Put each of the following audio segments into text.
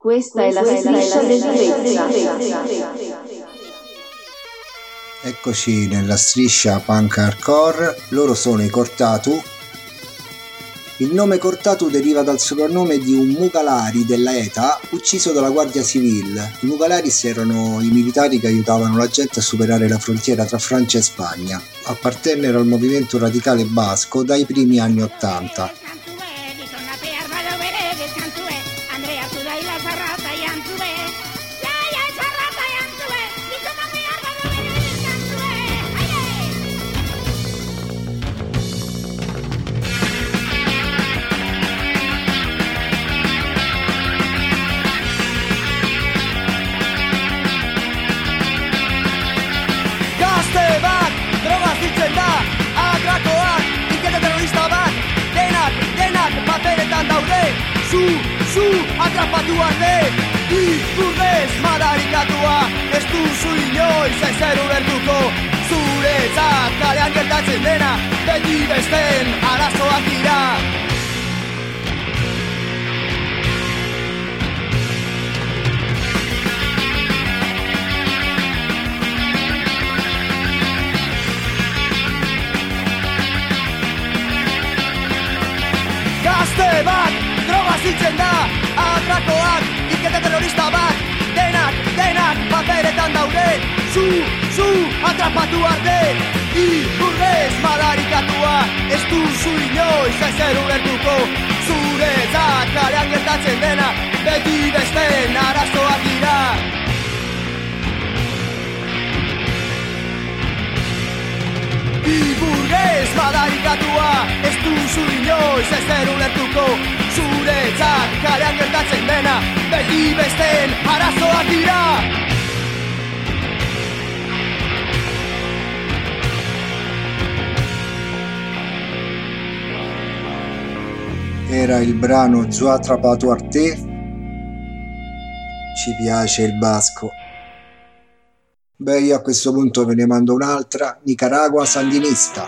Questa è la striscia del Eccoci nella striscia punk hardcore, loro sono i Cortatu. Il nome Cortatu deriva dal soprannome di un Mugalari della ETA ucciso dalla Guardia Civile. I Mugalaris erano i militari che aiutavano la gente a superare la frontiera tra Francia e Spagna. Appartennero al movimento radicale basco dai primi anni Ottanta. Beti besten arazoak dira. Gazte bat bizitzen da Atrakoak, ikete terrorista bat Denak, denak, paperetan daude Zu, zu, atrapatu arte. Ikurrez madarikatua Ez duzu inoiz ezer ulertuko Zure zakarean gertatzen dena Beti besten arazoak dira. Iburrez madarikatua Ez duzu inoiz ezer ulertuko Zuretzat kalean gertatzen dena Beti besten arazoak dira Era il brano Giù attrapato a te Ci piace il basco. Beh, io a questo punto ve ne mando un'altra, Nicaragua Sandinista.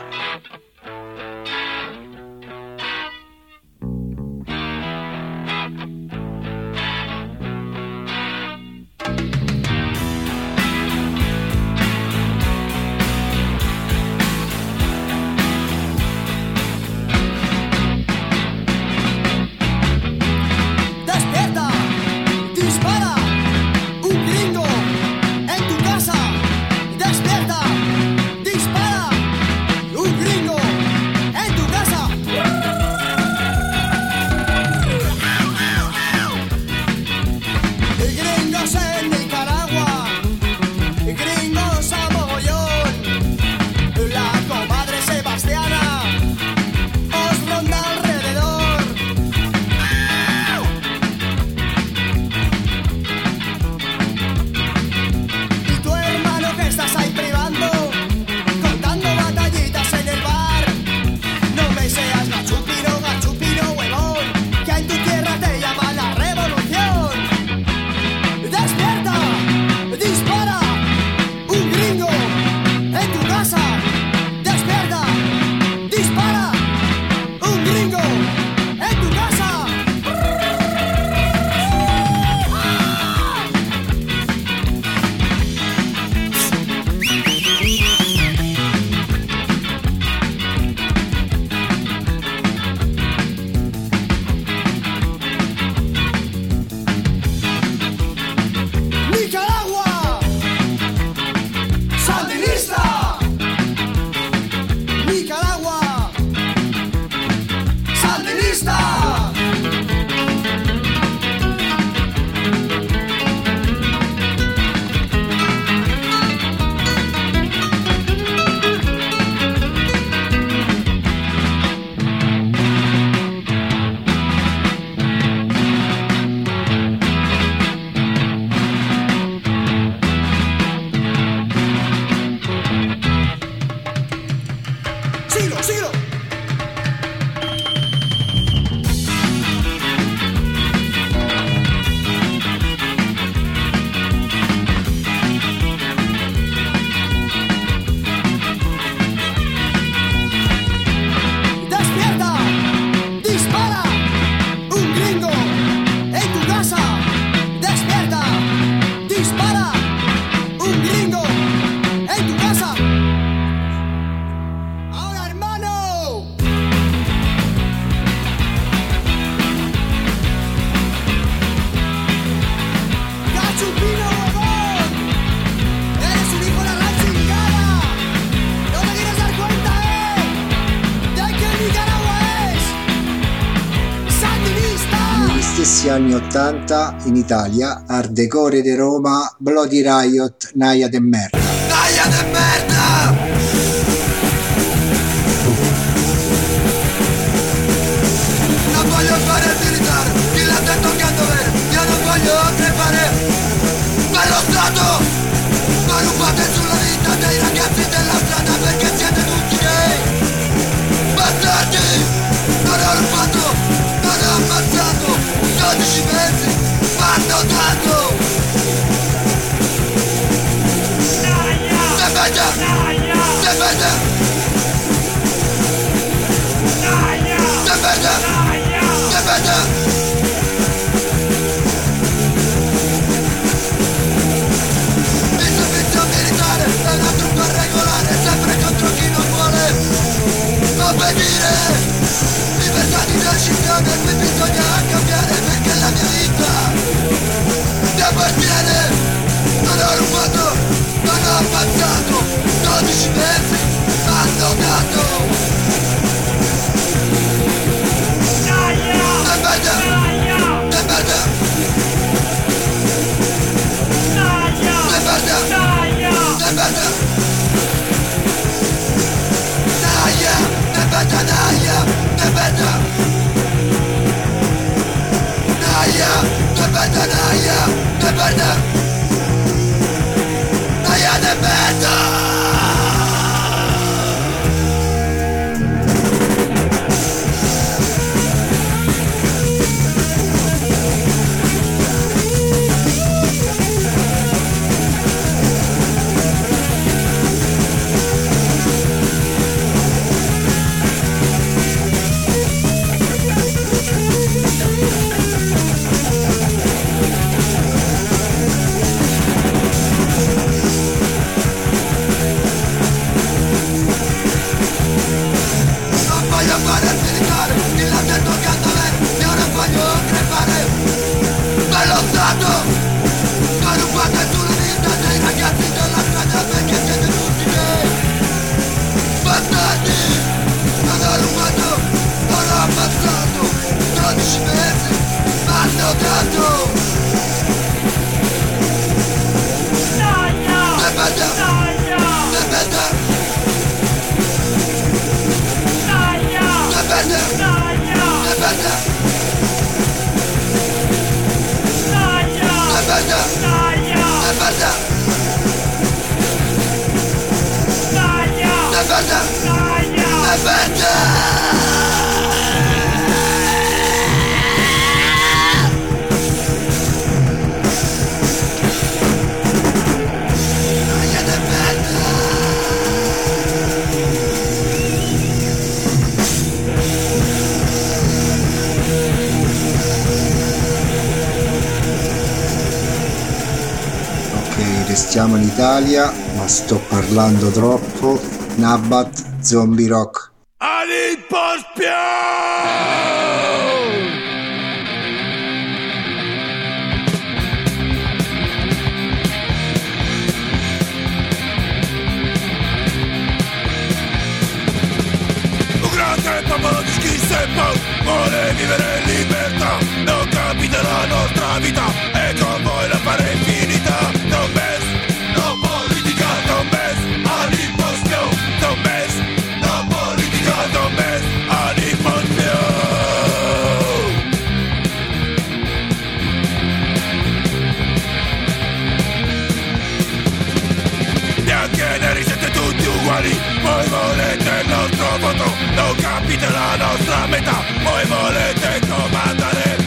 In Italia, Art Decore di Roma, Bloody Riot, Naya de Merda. Naya de Merda! aspetta. Libertà di nascita per me bisogna cambiare perché la mia vita ti appartiene. Non ho rubato, non ho avanzato 12 mesi hanno dato. Defender! Defender! Defender! Siamo in Italia, ma sto parlando troppo. Nabat Zombie Rock. popolo di schisso e pau Vuole vivere in libertà Non capita la nostra vita E con voi la faremo Mój woletek no to wodą Do kapitela no zamyta Mój woletek komandare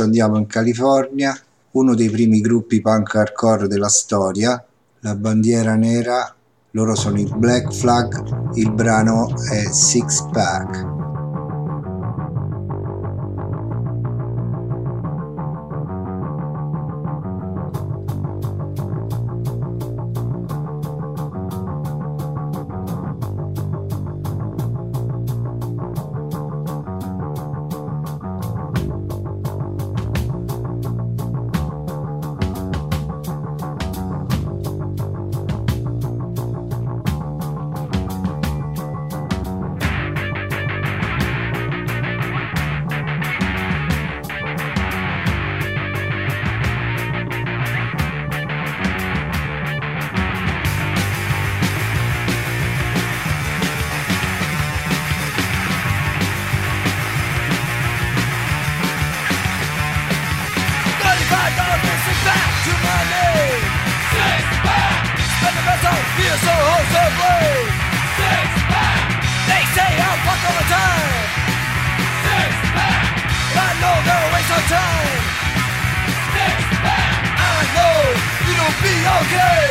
adesso andiamo in California, uno dei primi gruppi punk hardcore della storia, la bandiera nera, loro sono i Black Flag, il brano è Six Pack. So. Six pack. They say I'm fucked all the time. Six pack. I know they're a waste of time. Six pack. I know it'll be okay.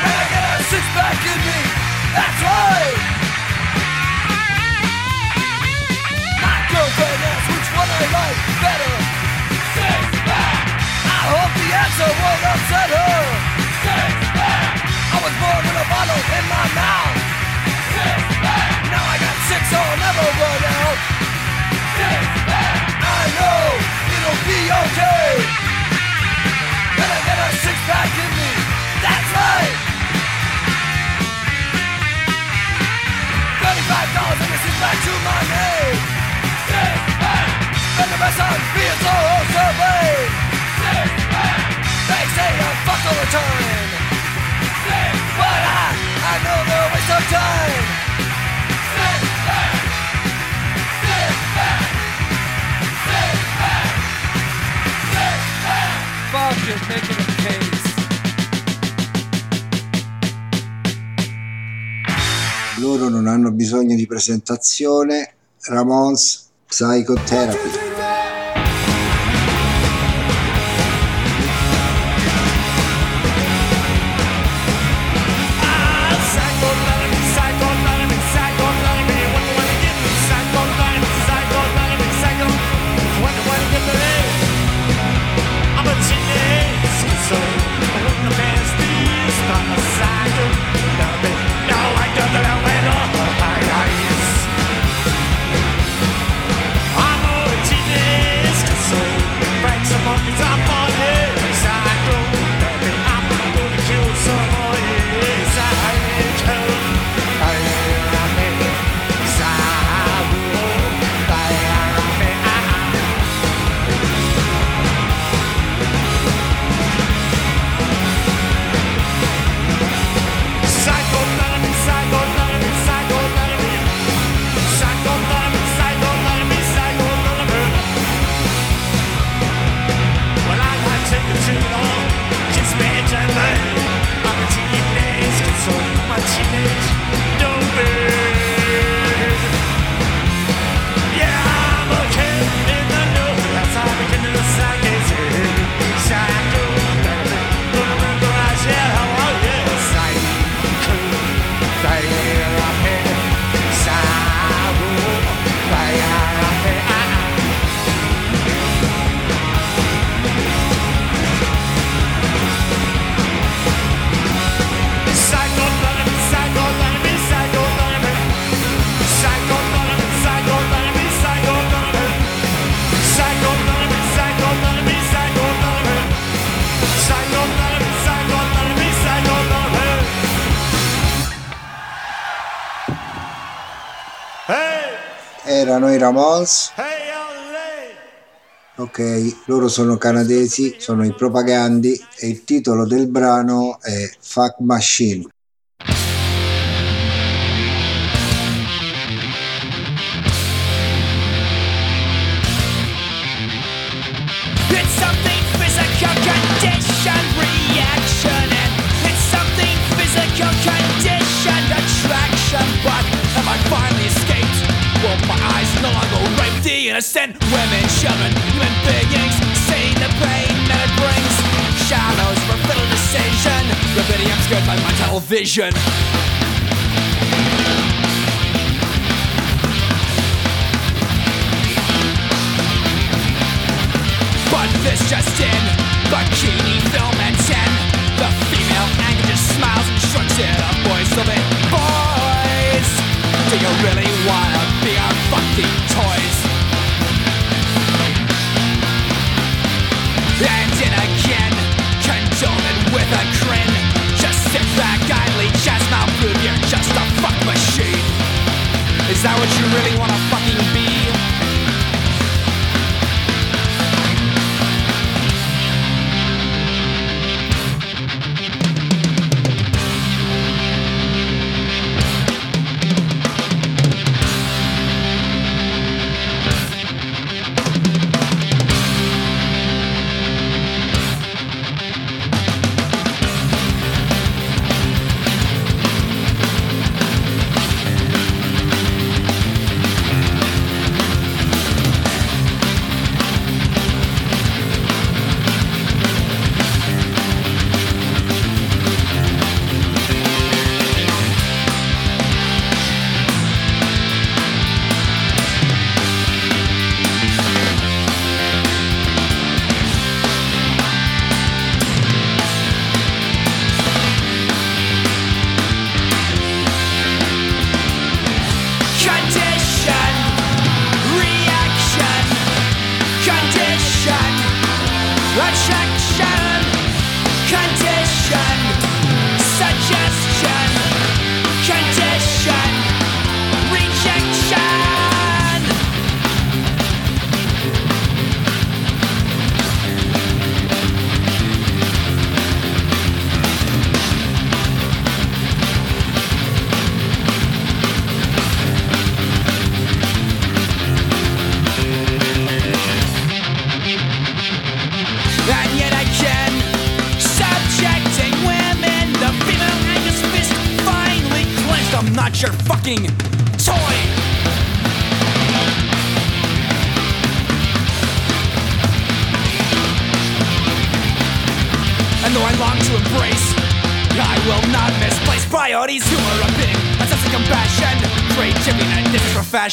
When I get a six pack in me, that's right. My girlfriend asks which one I like better. Six pack. I hope the answer won't upset her. Six pack. Born with a bottle in my mouth. Six pack. Now I got six, so I'll never run out. Six pack. I know it'll be okay. When I get a six pack in me. That's right. Thirty-five dollars and this is back to my name. Six pack. Spend the rest on being so survey. Six pack. They say I'm fucked all the time. Six but I, I know they're a waste of time. Fuck just making a case. Loro non hanno bisogno di presentazione, Ramones Psychotherapy. Erano i Ramones. Ok, loro sono canadesi, sono i Propagandi e il titolo del brano è Fuck Machine. Innocent women, children, human beings seeing the pain that it brings. Shadows for fiddle decision Rapidity I'm scared by my tunnel vision But this just in Bikini film at 10 The female anchor just smiles and shrugs it up Boys will be boys Do you really wanna be our fucking toys? And in again with a grin. Just sit back idly prove you're just a fuck machine. Is that what you really wanna fucking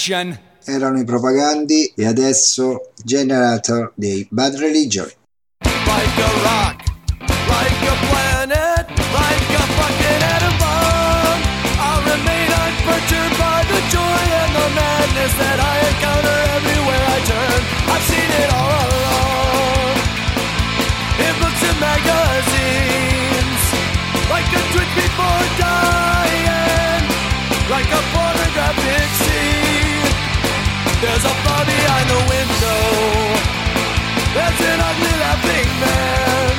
profession. Erano i propagandi e adesso Generator dei Bad Religion. like a rock, like a planet, like a fucking atom bomb. I'll remain unperturbed by the joy and the madness that I encounter everywhere I turn. I've seen it all along in books and magazines, like a twitch before dying, like a pornographic scene. There's a bar behind the window. There's an ugly laughing man.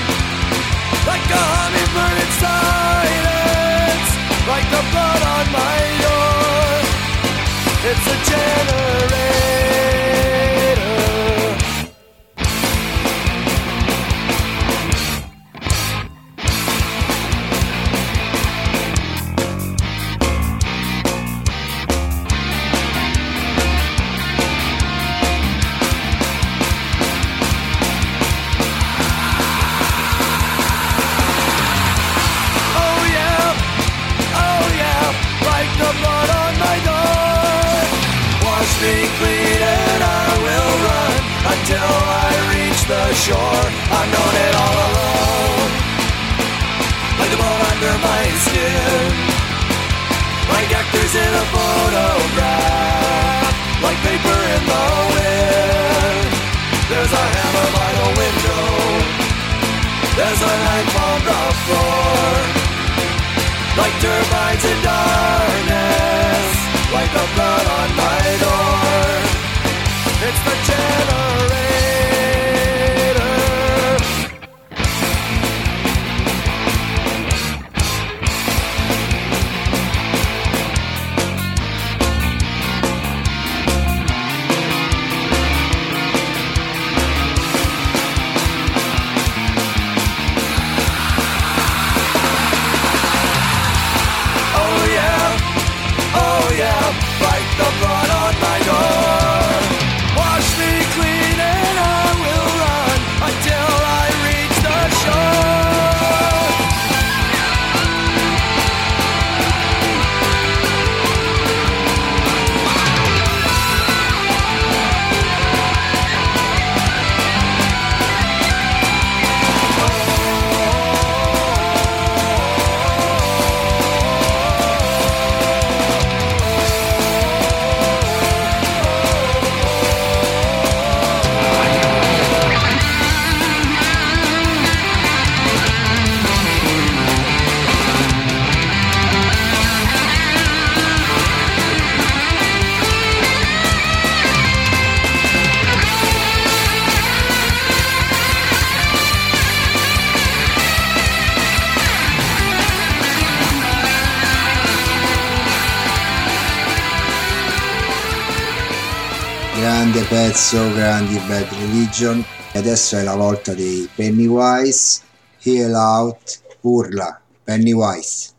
Like a hummingbird in silence. Like the blood on my door. It's a generator Clean and I will run until I reach the shore. I've known it all along, like the bone under my skin, like actors in a photograph, like paper in the wind. There's a hammer by the window. There's a knife on the floor Like turbines in darkness Like the blood on my door It's the generator grandi Bad Religion e adesso è la volta dei Pennywise, Heal Out, Urla, Pennywise.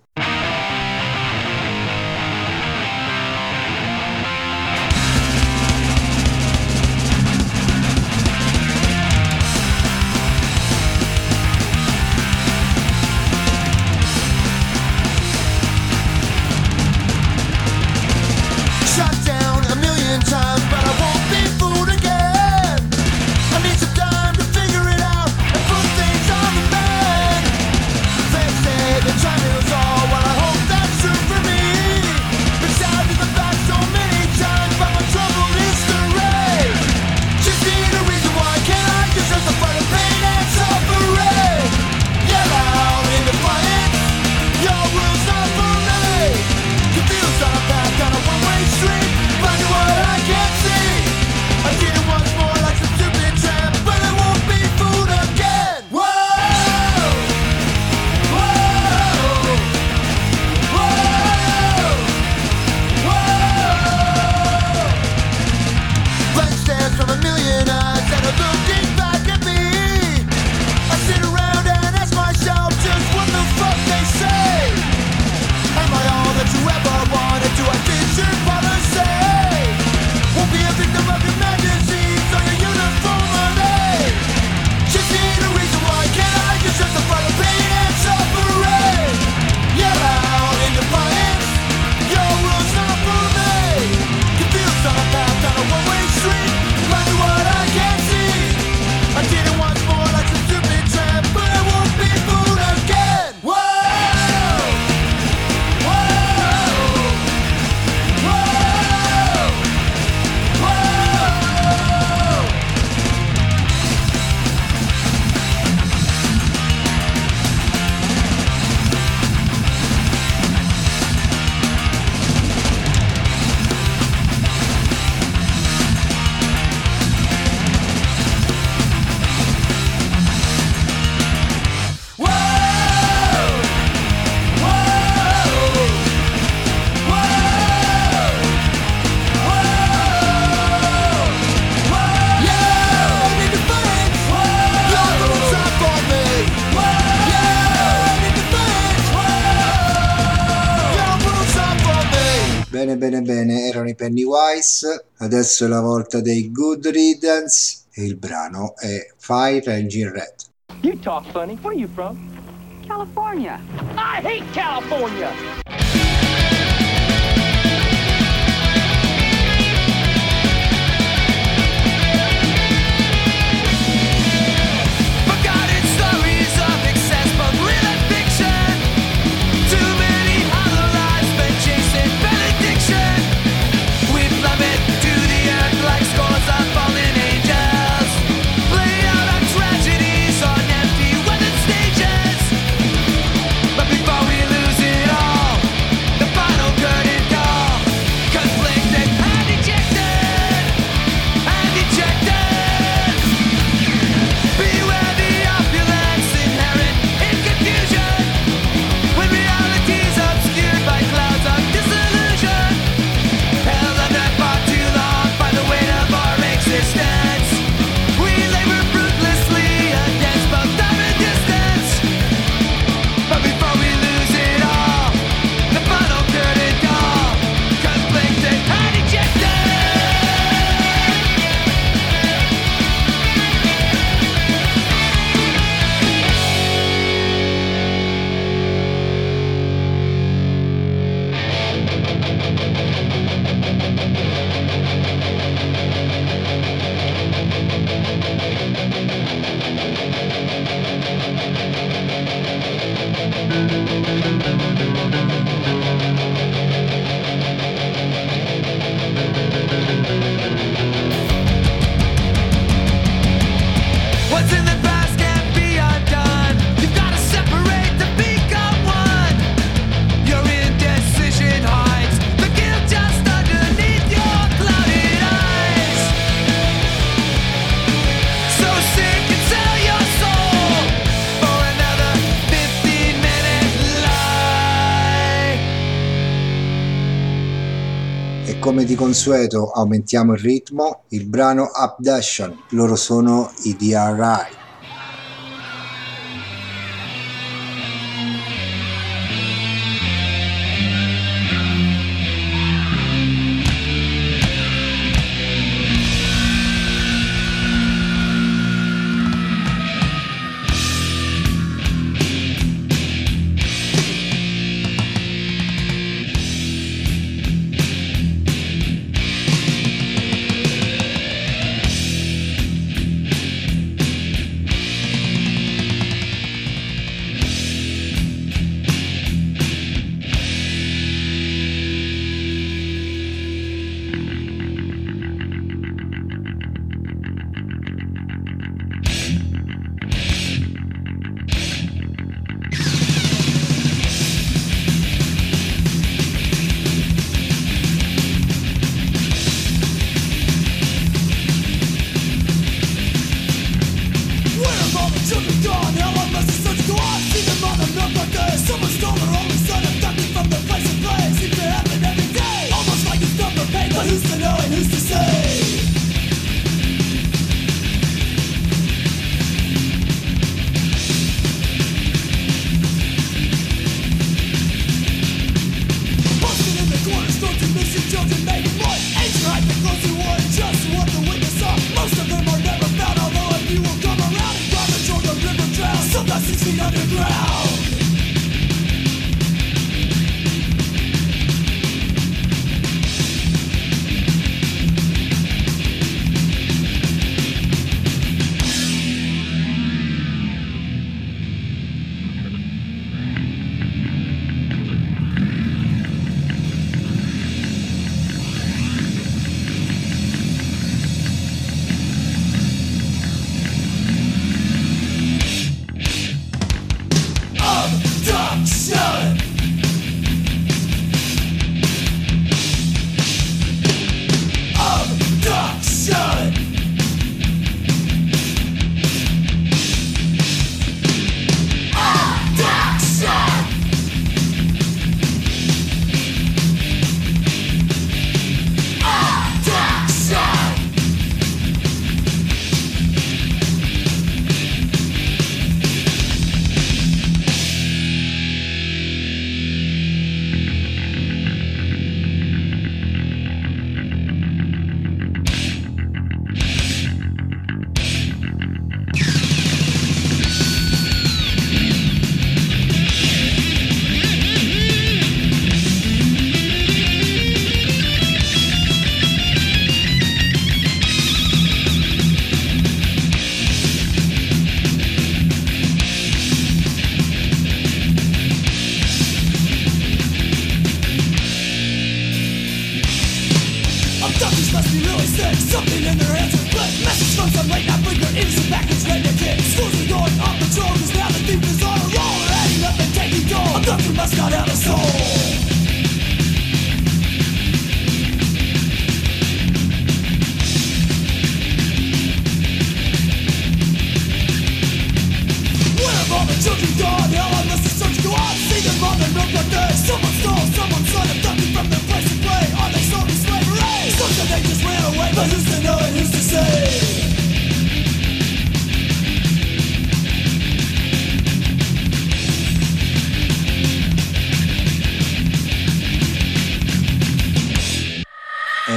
Pennywise, adesso è la volta dei Good Riddance e il brano è Fire Engine Red. You talk funny. Where are you from? California. I hate California. in the come di consueto aumentiamo il ritmo, il brano Updation, loro sono i DRI.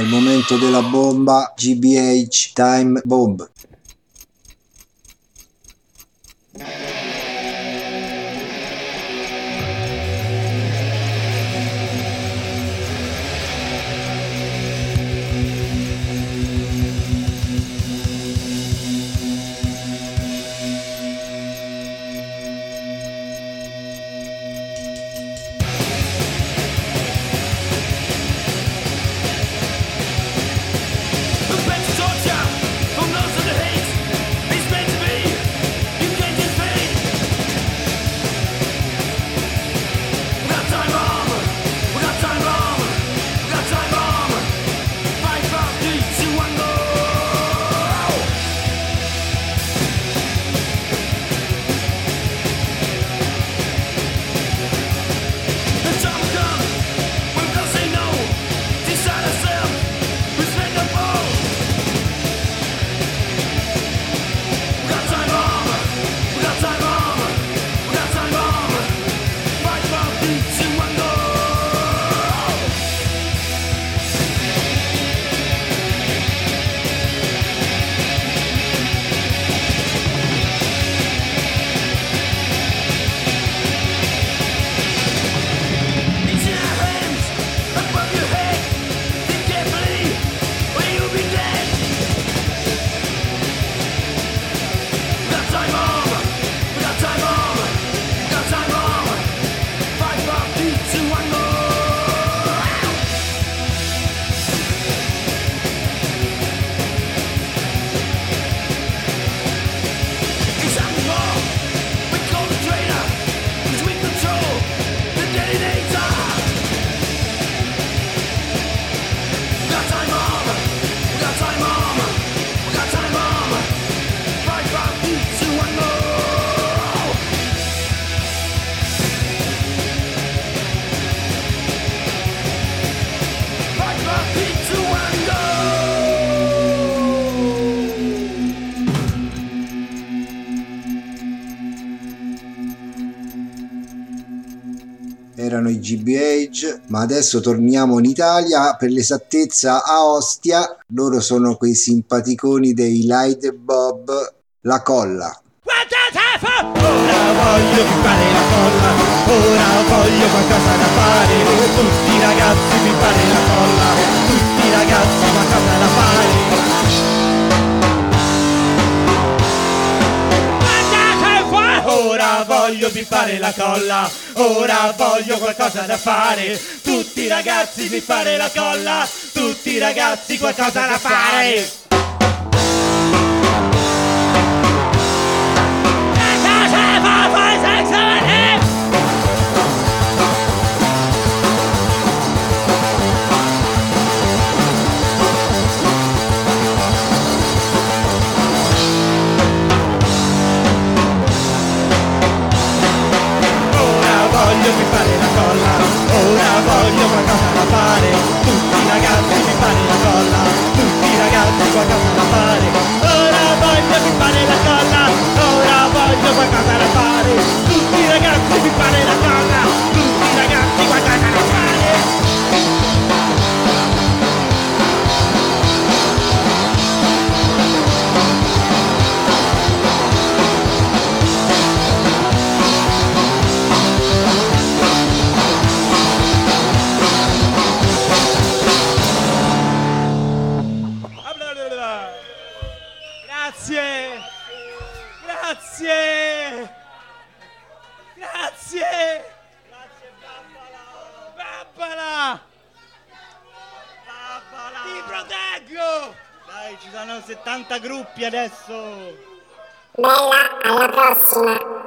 Momento della bomba GBH Time Bomb. GBH, ma adesso torniamo in Italia, per l'esattezza a Ostia, loro sono quei simpaticoni dei Light Bob, la colla. Ora voglio pippare la colla, ora voglio qualcosa da fare. Tutti i ragazzi pippare la colla, tutti i ragazzi qualcosa da fare. Ora voglio pippare la colla, ora voglio qualcosa da fare. Tutti i ragazzi pippare la colla, tutti i ragazzi qualcosa da fare. Adesso! Bella, alla prossima!